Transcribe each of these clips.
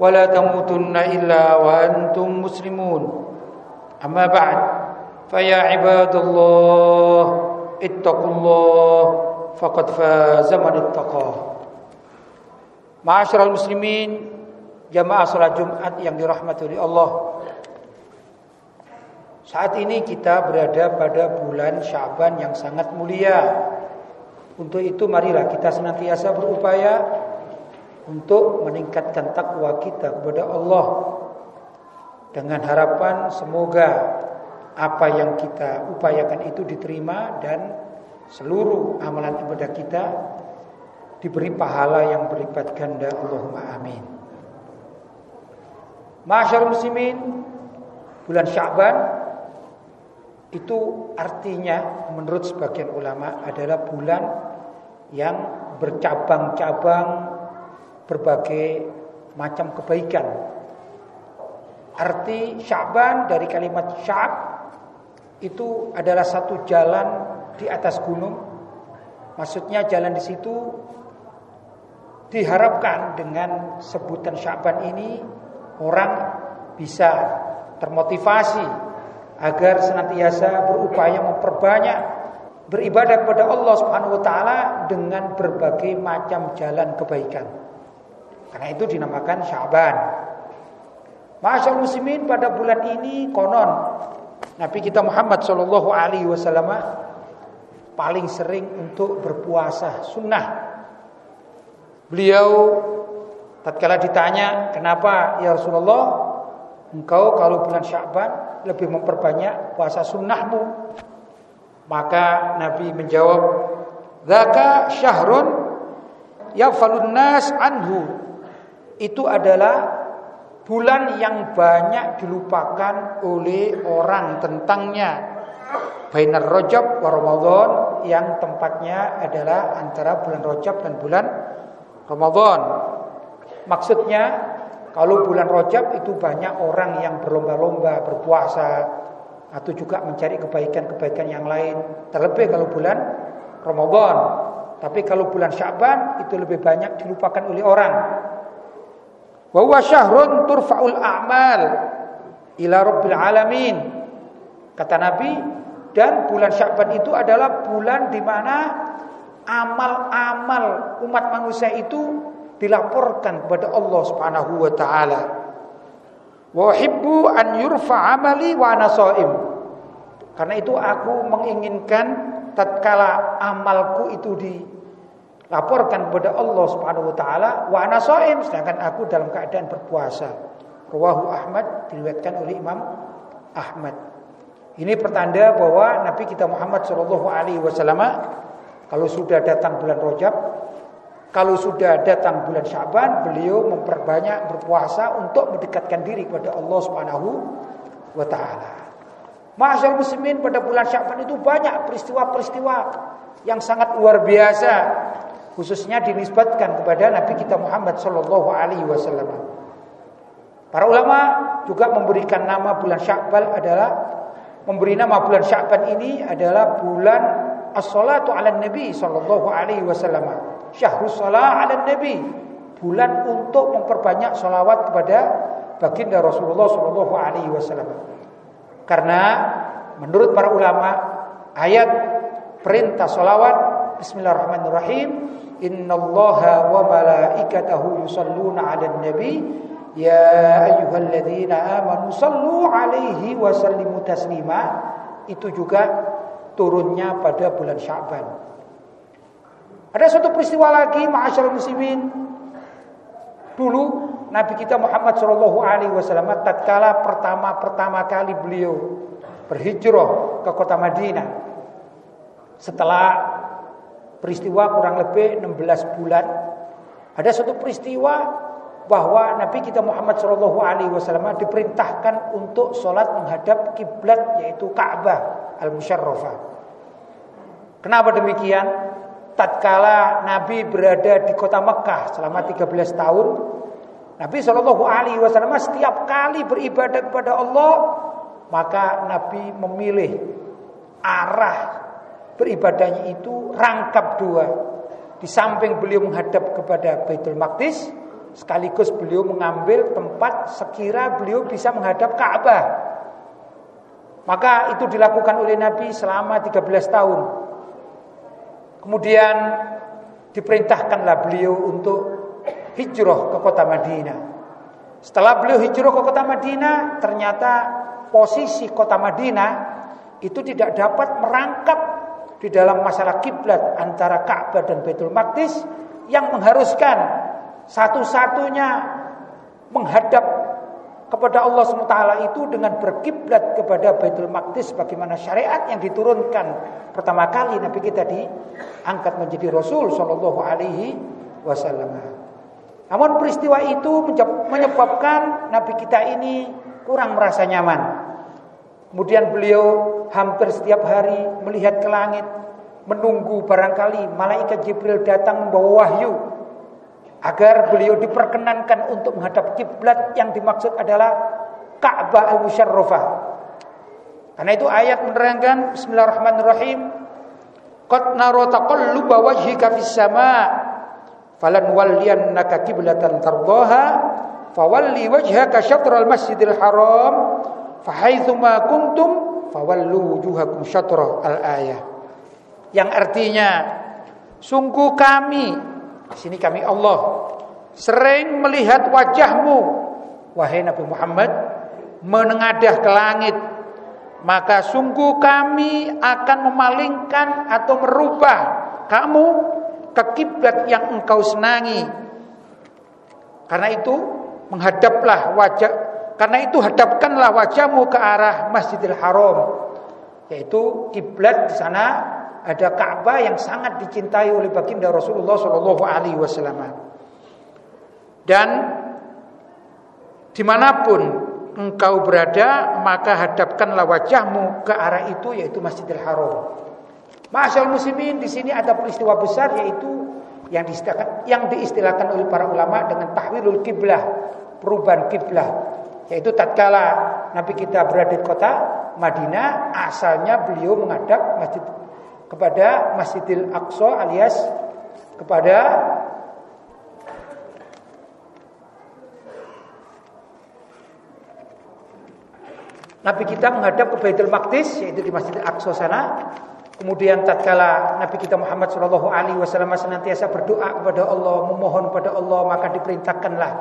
ولا تموتن إلا وأنتم مسلمون أما بعد فيا عباد الله اتقوا الله فقد فاز من اتقاه Ma'asyiral muslimin Jamaah salat Jumat yang dirahmati oleh Allah Saat ini kita berada pada bulan Syaban yang sangat mulia Untuk itu marilah kita senantiasa berupaya untuk meningkatkan takwa kita kepada Allah dengan harapan semoga apa yang kita upayakan itu diterima dan seluruh amalan ibadah kita diberi pahala yang berlipat ganda Allahumma amin. Masyarakat muslimin bulan Sya'ban itu artinya menurut sebagian ulama adalah bulan yang bercabang-cabang berbagai macam kebaikan. Arti Sya'ban dari kalimat Sya'b itu adalah satu jalan di atas gunung. Maksudnya jalan di situ diharapkan dengan sebutan Sya'ban ini orang bisa termotivasi agar senantiasa berupaya memperbanyak beribadah kepada Allah Subhanahu wa taala dengan berbagai macam jalan kebaikan. Karena itu dinamakan Syaban. Masyaallah muslimin pada bulan ini konon Nabi kita Muhammad Shallallahu alaihi wasallam paling sering untuk berpuasa sunnah. Beliau tatkala ditanya, "Kenapa ya Rasulullah engkau kalau bulan Syaban lebih memperbanyak puasa sunnahmu?" Maka Nabi menjawab, "Dzaka syahrun yafalun nas anhu." Itu adalah bulan yang banyak dilupakan oleh orang tentangnya. Bainar Rajab wa Ramadan yang tempatnya adalah antara bulan Rajab dan bulan Ramadan. Maksudnya kalau bulan Rajab itu banyak orang yang berlomba-lomba berpuasa atau juga mencari kebaikan-kebaikan yang lain. Terlebih kalau bulan Ramadan. Tapi kalau bulan Syaban itu lebih banyak dilupakan oleh orang. Wa huwa syahrun turfa'ul a'mal ila rabbil alamin. Kata Nabi, dan bulan Sya'ban itu adalah bulan di mana amal-amal umat manusia itu dilaporkan kepada Allah Subhanahu wa taala. Wa uhibbu an yurfa amali wa ana shaim. Karena itu aku menginginkan tatkala amalku itu di laporkan kepada Allah Subhanahu wa taala wa ana shaim sedangkan aku dalam keadaan berpuasa. Rawahu Ahmad diriwayatkan oleh Imam Ahmad. Ini pertanda bahwa Nabi kita Muhammad Shallallahu alaihi wasallam kalau sudah datang bulan Rajab, kalau sudah datang bulan Syaban, beliau memperbanyak berpuasa untuk mendekatkan diri kepada Allah Subhanahu wa taala. Masyaallah muslimin pada bulan Syaban itu banyak peristiwa-peristiwa yang sangat luar biasa khususnya dinisbatkan kepada Nabi kita Muhammad Shallallahu Alaihi Wasallam. Para ulama juga memberikan nama bulan Sya'ban adalah memberi nama bulan Sya'ban ini adalah bulan as-salatu ala nabi sallallahu alaihi wasallam. Syahrus salah ala nabi. Bulan untuk memperbanyak salawat kepada baginda Rasulullah sallallahu alaihi wasallam. Karena menurut para ulama ayat perintah salawat Bismillahirrahmanirrahim Innallaha wa malaikatahu yusalluna 'alan nabi Ya ayyuhalladzina amanu sallu alaihi wa sallimu taslima itu juga turunnya pada bulan Sya'ban. Ada satu peristiwa lagi ma'asyiral muslimin. Dulu Nabi kita Muhammad sallallahu alaihi wasallam tatkala pertama-pertama kali beliau berhijrah ke kota Madinah. Setelah peristiwa kurang lebih 16 bulan ada satu peristiwa bahwa Nabi kita Muhammad Shallallahu Alaihi Wasallam diperintahkan untuk sholat menghadap kiblat yaitu Ka'bah al Musharrafah. Kenapa demikian? Tatkala Nabi berada di kota Mekah selama 13 tahun, Nabi Shallallahu Alaihi Wasallam setiap kali beribadah kepada Allah, maka Nabi memilih arah beribadahnya itu rangkap dua. Di samping beliau menghadap kepada Baitul Maqdis, Sekaligus beliau mengambil tempat sekira beliau bisa menghadap Ka'bah. Maka itu dilakukan oleh Nabi selama 13 tahun. Kemudian diperintahkanlah beliau untuk hijrah ke kota Madinah. Setelah beliau hijrah ke kota Madinah, ternyata posisi kota Madinah itu tidak dapat merangkap di dalam masalah kiblat antara Ka'bah dan Baitul Maqdis yang mengharuskan satu-satunya menghadap kepada Allah SWT itu dengan berkiblat kepada Baitul Maqdis bagaimana syariat yang diturunkan pertama kali Nabi kita diangkat menjadi Rasul Shallallahu Alaihi Wasallam. Namun peristiwa itu menyebabkan Nabi kita ini kurang merasa nyaman. Kemudian beliau hampir setiap hari melihat ke langit, menunggu barangkali malaikat Jibril datang membawa wahyu agar beliau diperkenankan untuk menghadap kiblat yang dimaksud adalah Ka'bah al-Musyarrafah. Karena itu ayat menerangkan Bismillahirrahmanirrahim. Qad nara taqalluba wajhika fis sama' falan walliyannaka qiblatan tardaha fawalli wajhaka syatral masjidil haram fahaitsuma kuntum fawallu wujuhakum syatrah al ayah yang artinya sungguh kami di sini kami Allah sering melihat wajahmu wahai Nabi Muhammad menengadah ke langit maka sungguh kami akan memalingkan atau merubah kamu ke kiblat yang engkau senangi. Karena itu menghadaplah wajah karena itu hadapkanlah wajahmu ke arah Masjidil Haram yaitu kiblat di sana ada Ka'bah yang sangat dicintai oleh baginda Rasulullah Shallallahu Alaihi Wasallam. Dan di mana pun engkau berada, maka hadapkanlah wajahmu ke arah itu, yaitu Masjidil Haram. Masyaallah muslimin di sini ada peristiwa besar yaitu yang diistilahkan, yang diistilahkan oleh para ulama dengan tahwilul kiblah, perubahan kiblah. Yaitu tatkala Nabi kita berada di kota Madinah, asalnya beliau menghadap Masjid kepada Masjidil Aqsa alias kepada Nabi kita menghadap ke Baitul Maqdis yaitu di Masjidil Aqsa sana. Kemudian tatkala Nabi kita Muhammad Shallallahu alaihi wasallam senantiasa berdoa kepada Allah, memohon kepada Allah, maka diperintahkanlah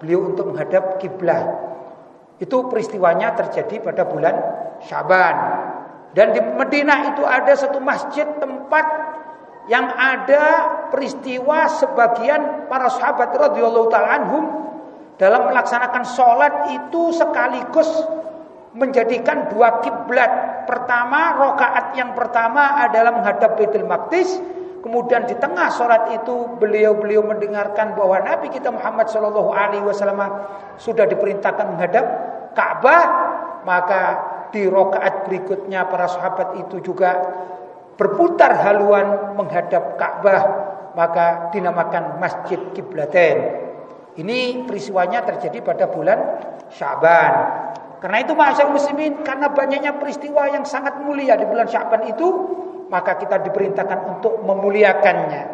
beliau untuk menghadap kiblat. Itu peristiwanya terjadi pada bulan Syaban. Dan di Madinah itu ada satu masjid tempat yang ada peristiwa sebagian para sahabat radhiyallahu taala anhum dalam melaksanakan sholat itu sekaligus menjadikan dua kiblat. Pertama, rokaat yang pertama adalah menghadap Baitul Maqdis. Kemudian di tengah sholat itu beliau-beliau mendengarkan bahwa Nabi kita Muhammad Shallallahu Alaihi Wasallam sudah diperintahkan menghadap Ka'bah, maka di rokaat berikutnya para sahabat itu juga berputar haluan menghadap Ka'bah maka dinamakan Masjid Kiblaten. Ini peristiwanya terjadi pada bulan Syaban. Karena itu masyarakat muslimin karena banyaknya peristiwa yang sangat mulia di bulan Syaban itu maka kita diperintahkan untuk memuliakannya.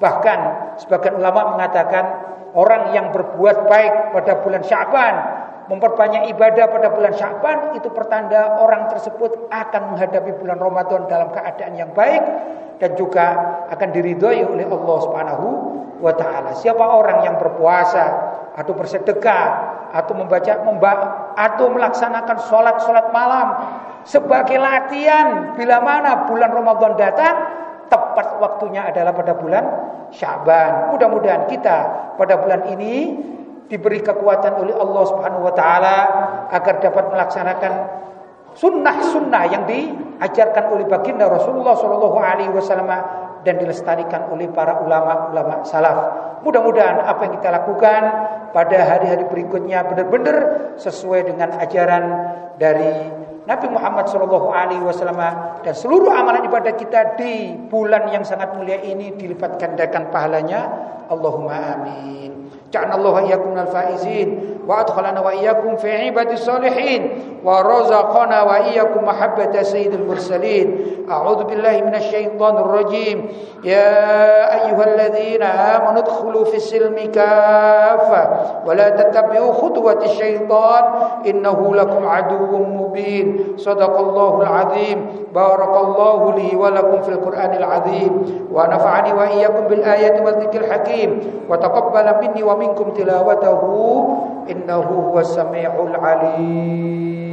Bahkan sebagian ulama mengatakan orang yang berbuat baik pada bulan Syaban memperbanyak ibadah pada bulan Syaban itu pertanda orang tersebut akan menghadapi bulan Ramadan dalam keadaan yang baik dan juga akan diridhoi oleh Allah Subhanahu wa taala. Siapa orang yang berpuasa atau bersedekah atau membaca memba, atau melaksanakan sholat-sholat malam sebagai latihan bila mana bulan Ramadan datang tepat waktunya adalah pada bulan Syaban. Mudah-mudahan kita pada bulan ini diberi kekuatan oleh Allah Subhanahu wa taala agar dapat melaksanakan sunnah-sunnah yang diajarkan oleh baginda Rasulullah Shallallahu alaihi wasallam dan dilestarikan oleh para ulama-ulama salaf. Mudah-mudahan apa yang kita lakukan pada hari-hari berikutnya benar-benar sesuai dengan ajaran dari Nabi Muhammad Shallallahu Alaihi Wasallam dan seluruh amalan ibadah kita di bulan yang sangat mulia ini dilipat gandakan pahalanya. Allahumma amin. جعلنا الله وإياكم من الفائزين وأدخلنا وإياكم في عباد الصالحين ورزقنا وإياكم محبة سيد المرسلين. أعوذ بالله من الشيطان الرجيم. يا أيها الذين آمنوا ادخلوا في السلم كافة ولا تتبعوا خطوة الشيطان إنه لكم عدو مبين. صدق الله العظيم. بارك الله لي ولكم في القرآن العظيم. ونفعني وإياكم بالآيات والذكر الحكيم. وتقبل مني ومن منكم تلاوته إنه هو السميع العليم.